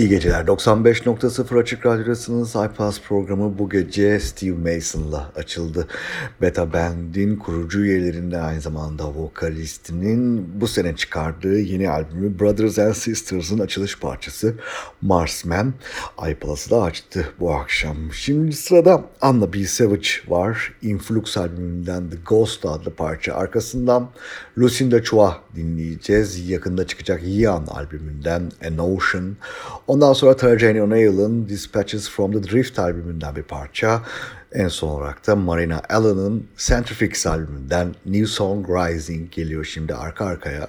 İyi geceler. 95.0 Açık Radyo'dasınız. iPlus programı bu gece Steve Mason'la açıldı. Beta Band'in kurucu üyelerinden aynı zamanda vokalistinin bu sene çıkardığı yeni albümü Brothers and Sisters'ın açılış parçası Marsman. iPlus'ı da açtı bu akşam. Şimdi sırada Anna B. Savage var. Influx albümünden The Ghost adlı parça. Arkasından Lucinda Chua dinleyeceğiz. Yakında çıkacak Yan albümünden An Ocean. Ondan sonra Trajani O'Neill'ın Dispatches from the Drift albümünden bir parça. En son olarak da Marina Allen'ın Centrifix albümünden New Song Rising geliyor şimdi arka arkaya.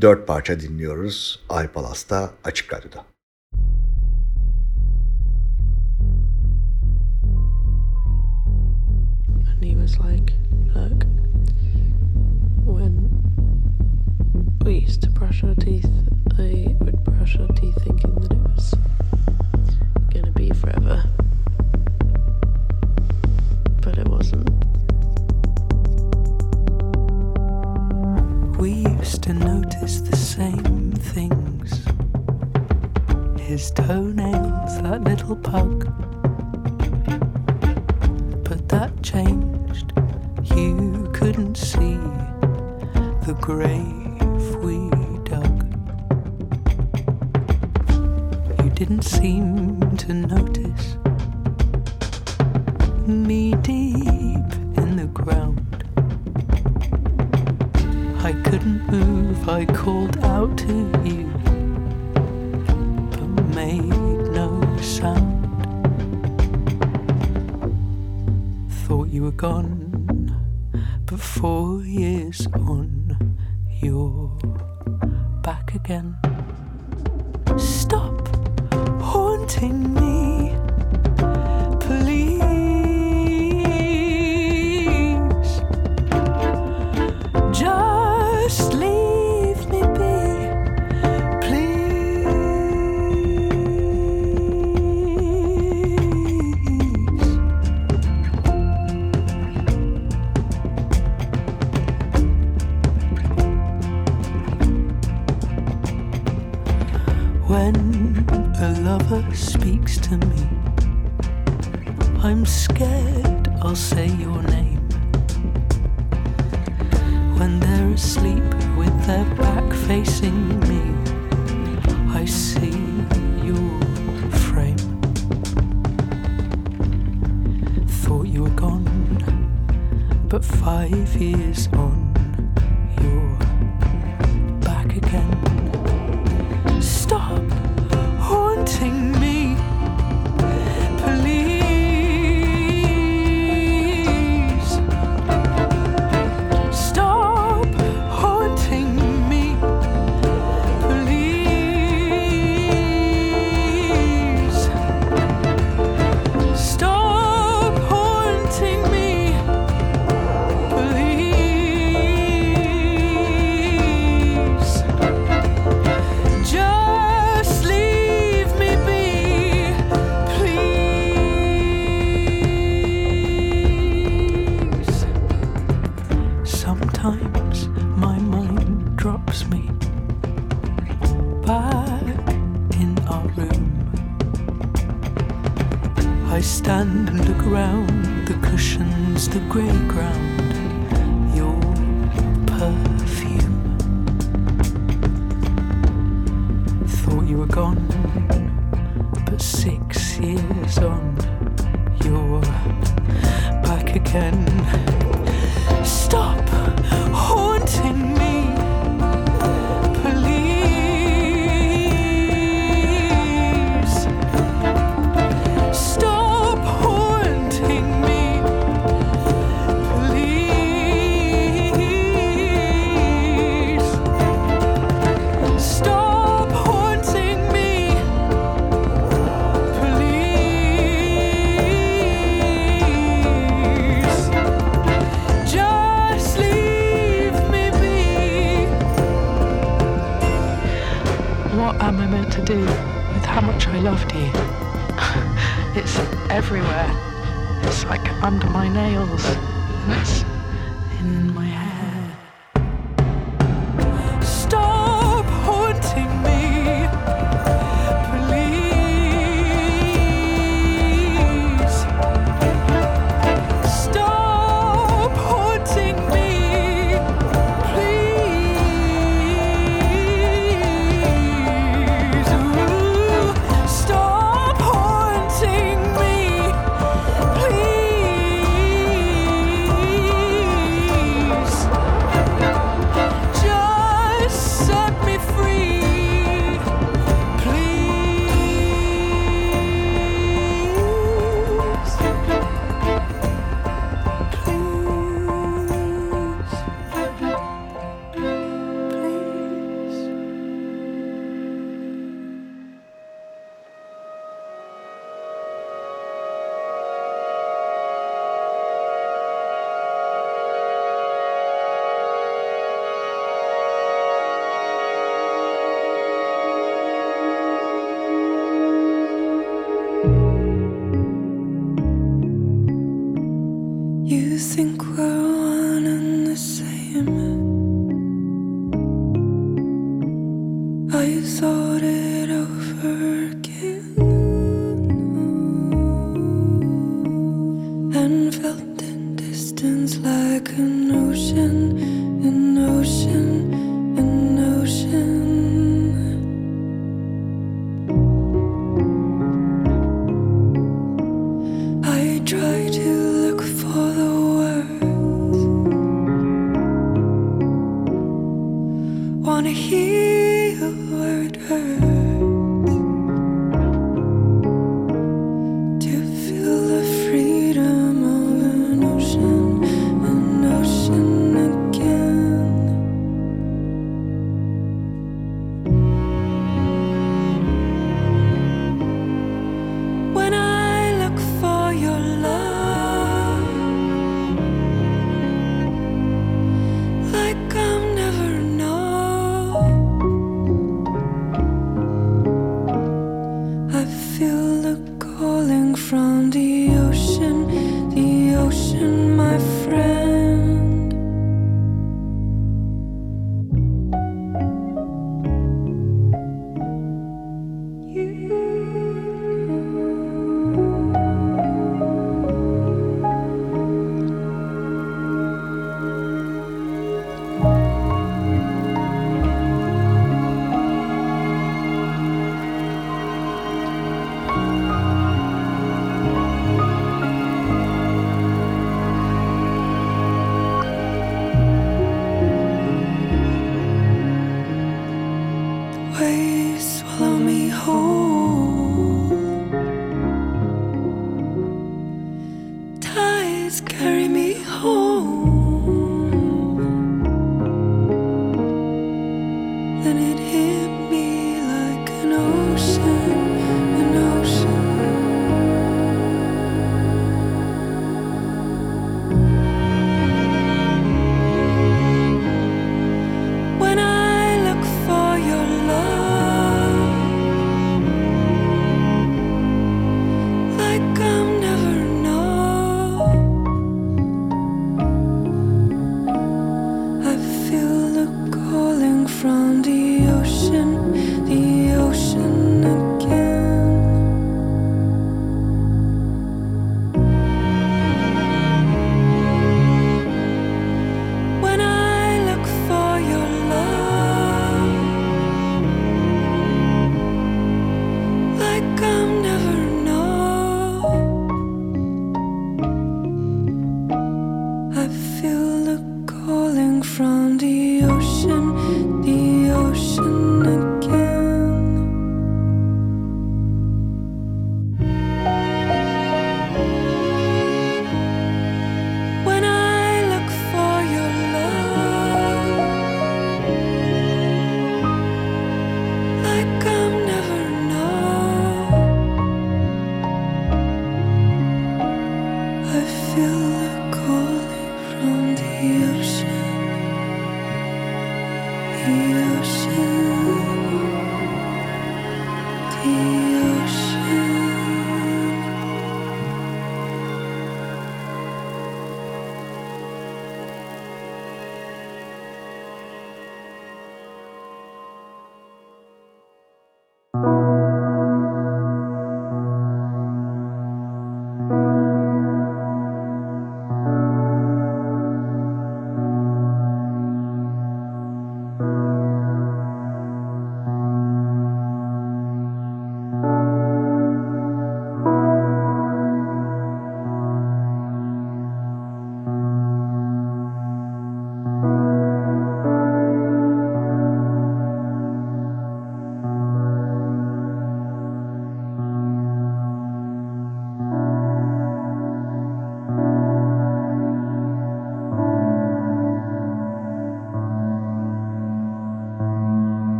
Dört parça dinliyoruz iPalas'ta Açık Radyo'da. And he was like, look, when we used to brush our teeth, I would brush our teeth thinking that it was gonna be forever. But it wasn't. We used to notice the same things. His toenails, that little pug. But that changed. You couldn't see the grave didn't seem to notice me deep in the ground. I couldn't move, I called out to you, but made no sound. Thought you were gone, but four years on, you're back again. Stop haunting me, stand and look around the cushions, the grey ground, your perfume. Thought you were gone, but six years on, you're back again. Stop haunting me, everywhere. It's like under my nails.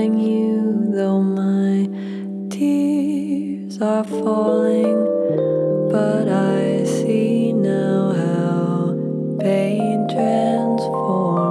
You, though my tears are falling, but I see now how pain transforms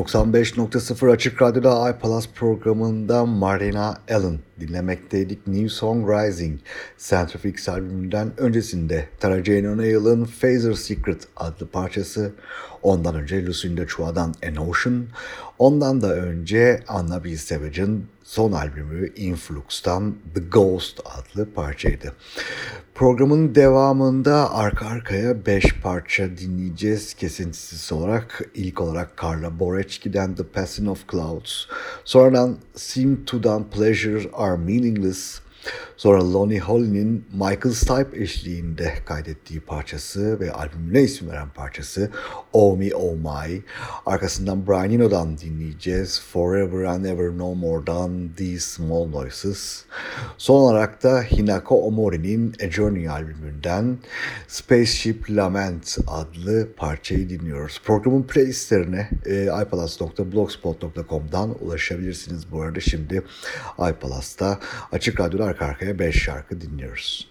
...95.0 Açık Radyo'da iPalaz programında Marina Allen dinlemekteydik. New Song Rising, Centrifix albümünden öncesinde Tara Jane O'Neill'ın Phaser Secret adlı parçası. Ondan önce Lucinda Chua'dan An Ocean. Ondan da önce Anna B. Savage'ın son albümü Influx'tan The Ghost adlı parçaydı. Programın devamında arka arkaya 5 parça dinleyeceğiz. Kesintisiz olarak ilk olarak Carla Boretzky'den The Passing of Clouds. Sonradan Seem To'dan Pleasure Are Meaningless. Sonra Lonnie Holly'nin Michael Stipe eşliğinde kaydettiği parçası ve albümüne isim veren parçası Oh Me Oh My. Arkasından Brian Eno'dan dinleyeceğiz. Forever and Ever No More'dan These Small Noises. Son olarak da Hinako Omori'nin A Journey albümünden Spaceship Lament adlı parçayı dinliyoruz. Programın playlistlerine e, ipalas.blogspot.com'dan ulaşabilirsiniz. Bu arada şimdi iPalas'ta Açık Radyo'da arka arkaya 5 şarkı dinliyoruz.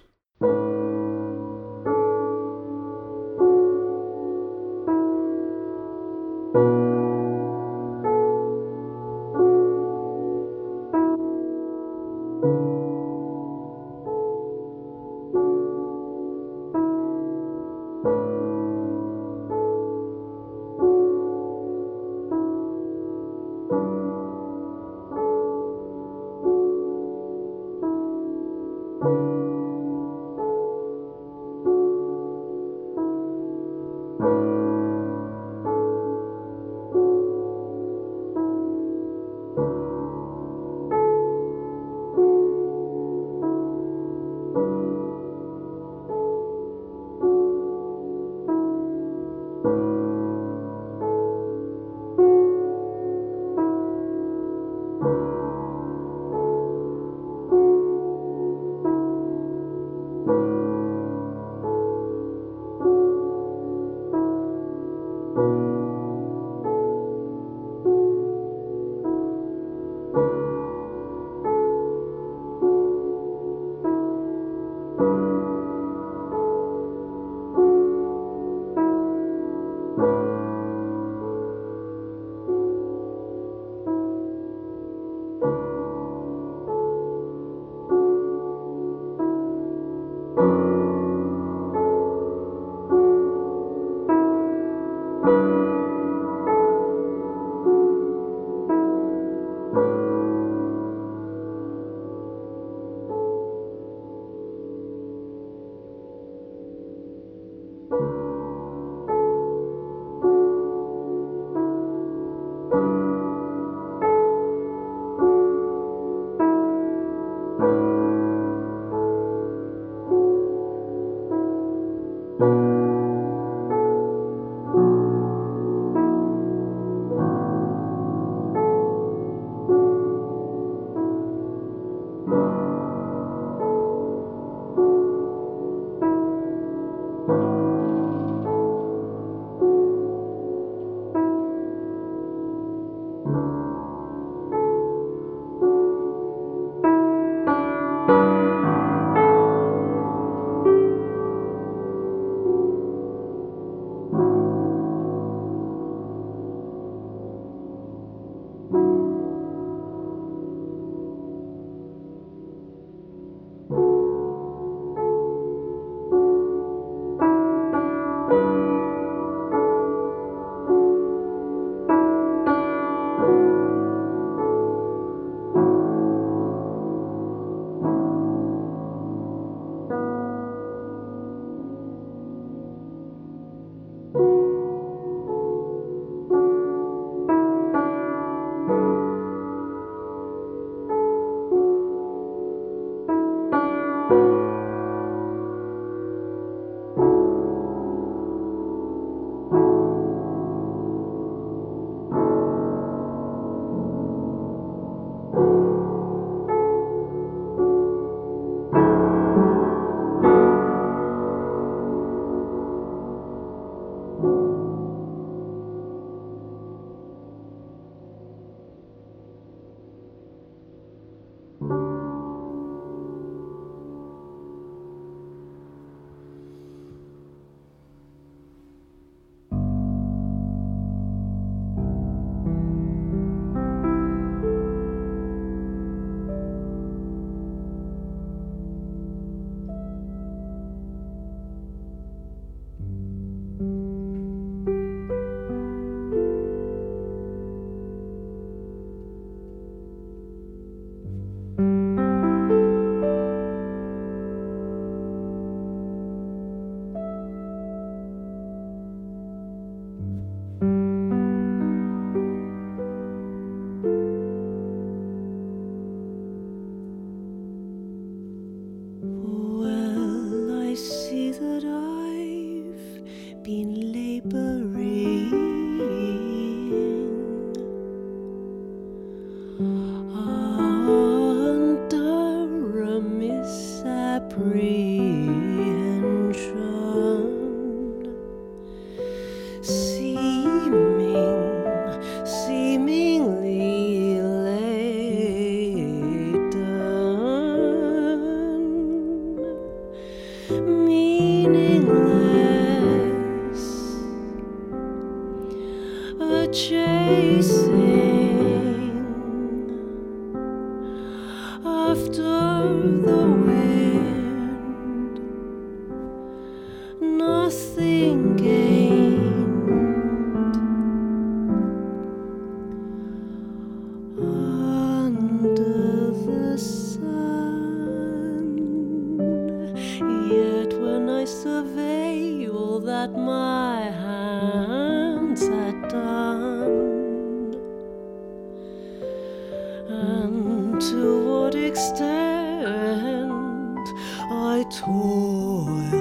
toiled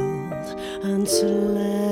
and slept.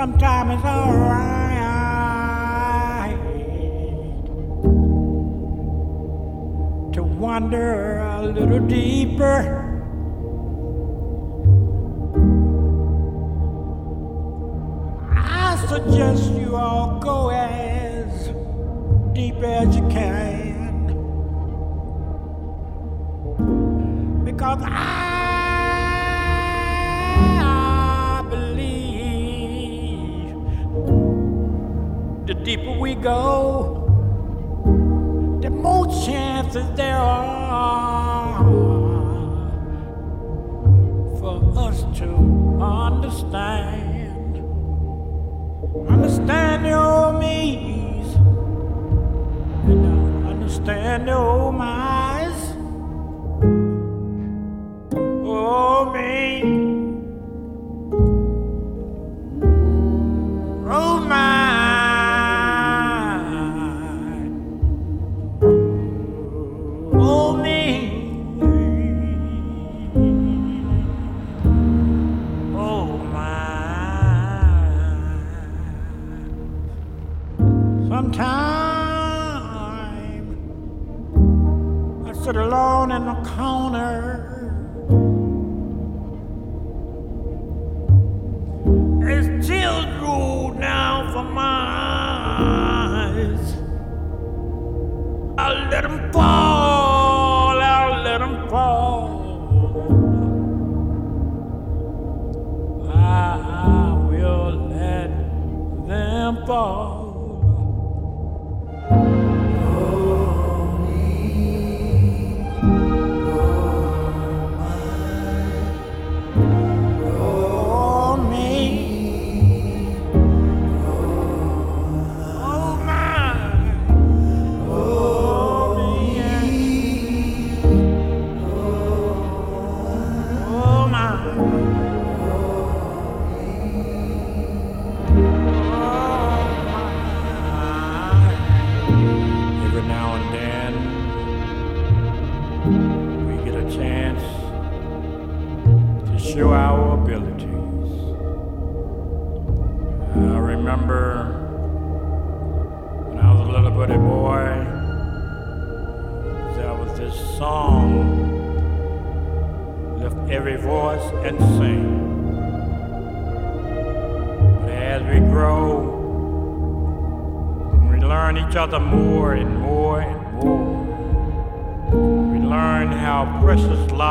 Sometimes it's alright to wander a little deeper. I'll ah, ah, let them fall, I'll let them fall. I will let them fall.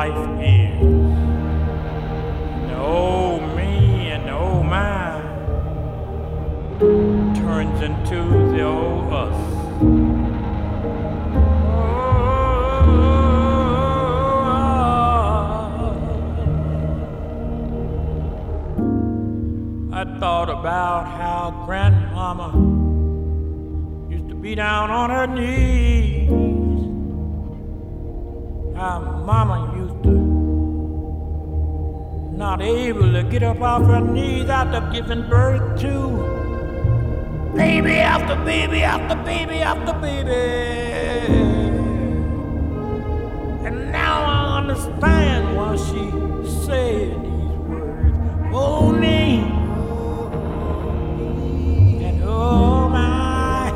life is. Our mama used to not able to get up off her knees after giving birth to baby after baby after baby after baby. And now I understand why she said these words. Oh, me, And oh, my.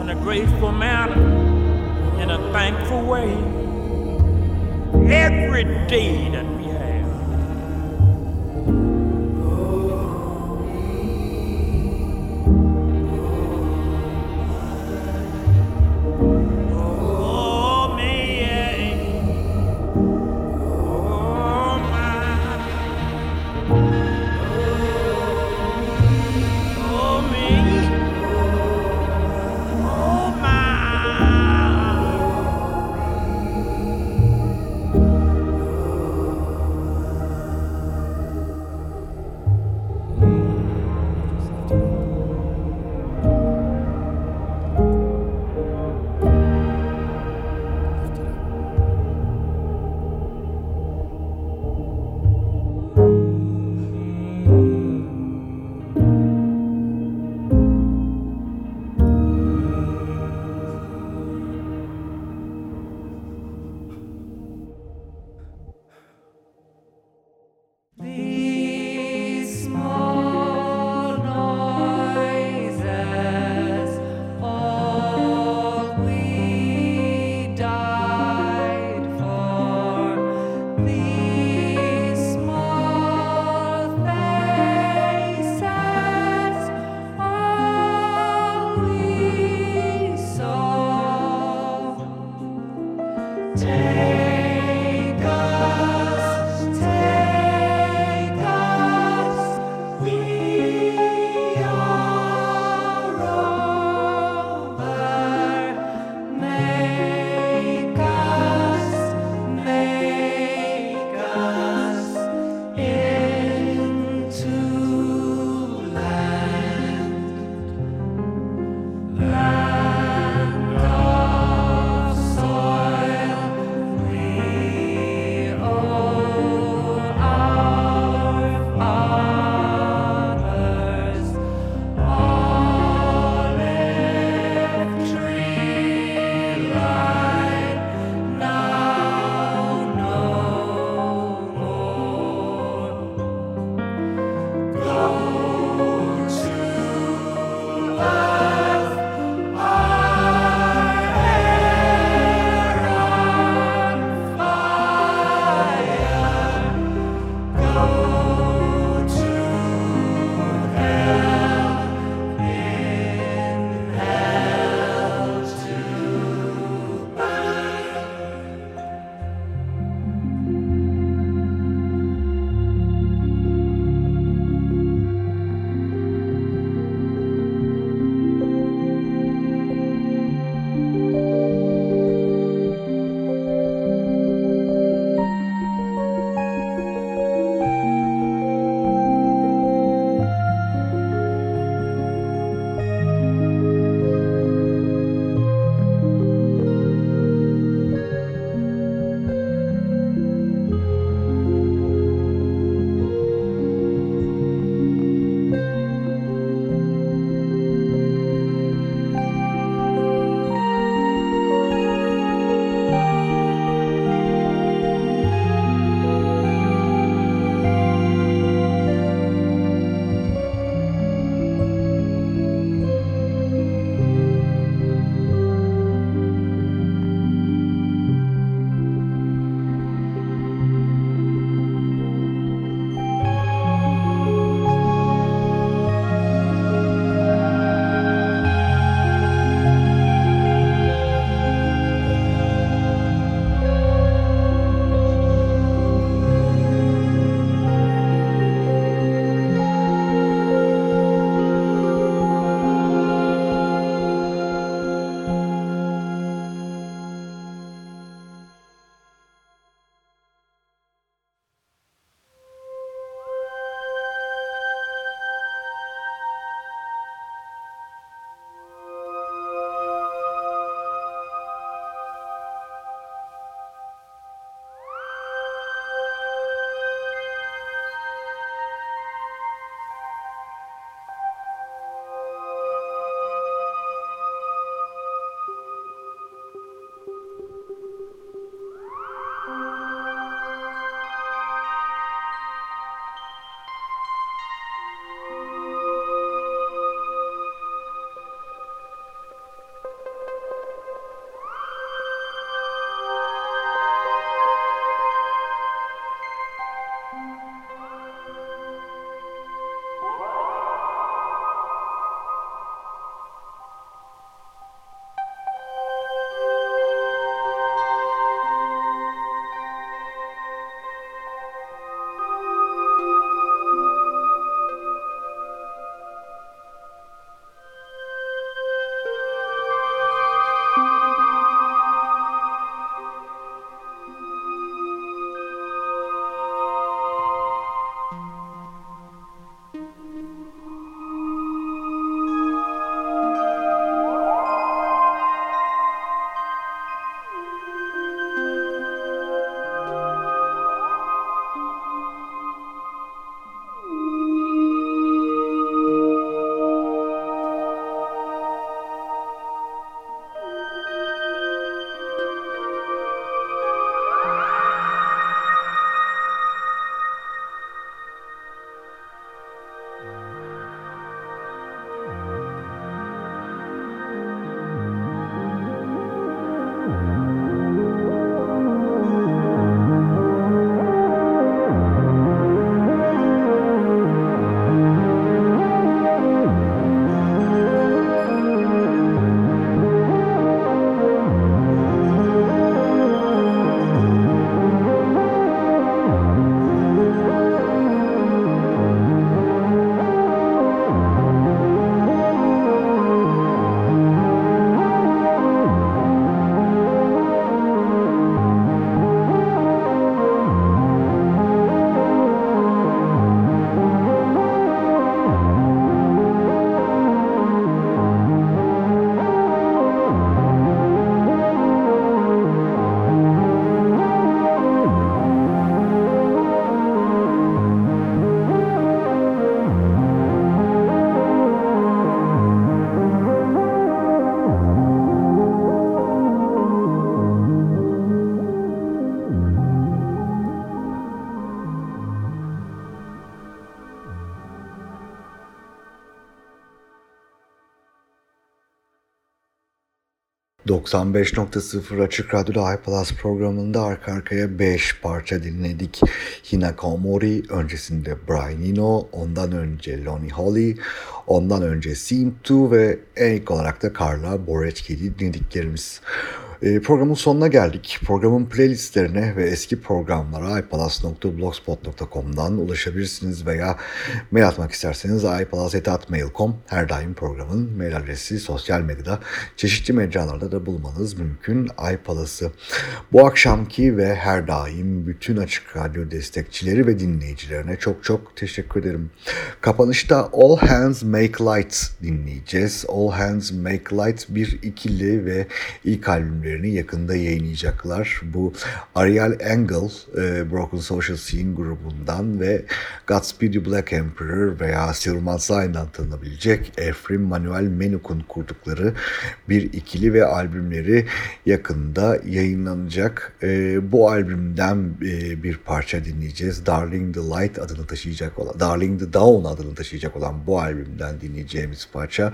In a grateful manner, in a thankful way every deed 95.0 Açık Radyo'da iPlus programında arka arkaya 5 parça dinledik. Hinakomori, öncesinde Brian Eno, ondan önce Lonnie Holly, ondan önce Seem To ve ilk olarak da Carla Boreck'i dinlediklerimiz. E, programın sonuna geldik. Programın playlistlerine ve eski programlara ipalas.blogspot.com'dan ulaşabilirsiniz veya mail atmak isterseniz ipalas.mail.com her daim programın mail adresi sosyal medyada çeşitli mecralarda da bulmanız mümkün iPalas'ı. Bu akşamki ve her daim bütün Açık Radyo destekçileri ve dinleyicilerine çok çok teşekkür ederim. Kapanışta All Hands Make Light dinleyeceğiz. All Hands Make Light bir ikili ve ilk albümleri albümlerini yakında yayınlayacaklar. Bu Ariel Engel, e, Broken Social Scene grubundan ve Godspeed You Black Emperor veya Silver Zayn'dan tanınabilecek Efrim Manuel Menuk'un kurdukları bir ikili ve albümleri yakında yayınlanacak. E, bu albümden e, bir parça dinleyeceğiz. Darling the Light adını taşıyacak olan, Darling the Dawn adını taşıyacak olan bu albümden dinleyeceğimiz parça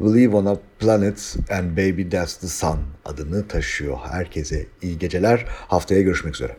Live on a Planet and Baby That's the Sun adını taşıyor. Herkese iyi geceler. Haftaya görüşmek üzere.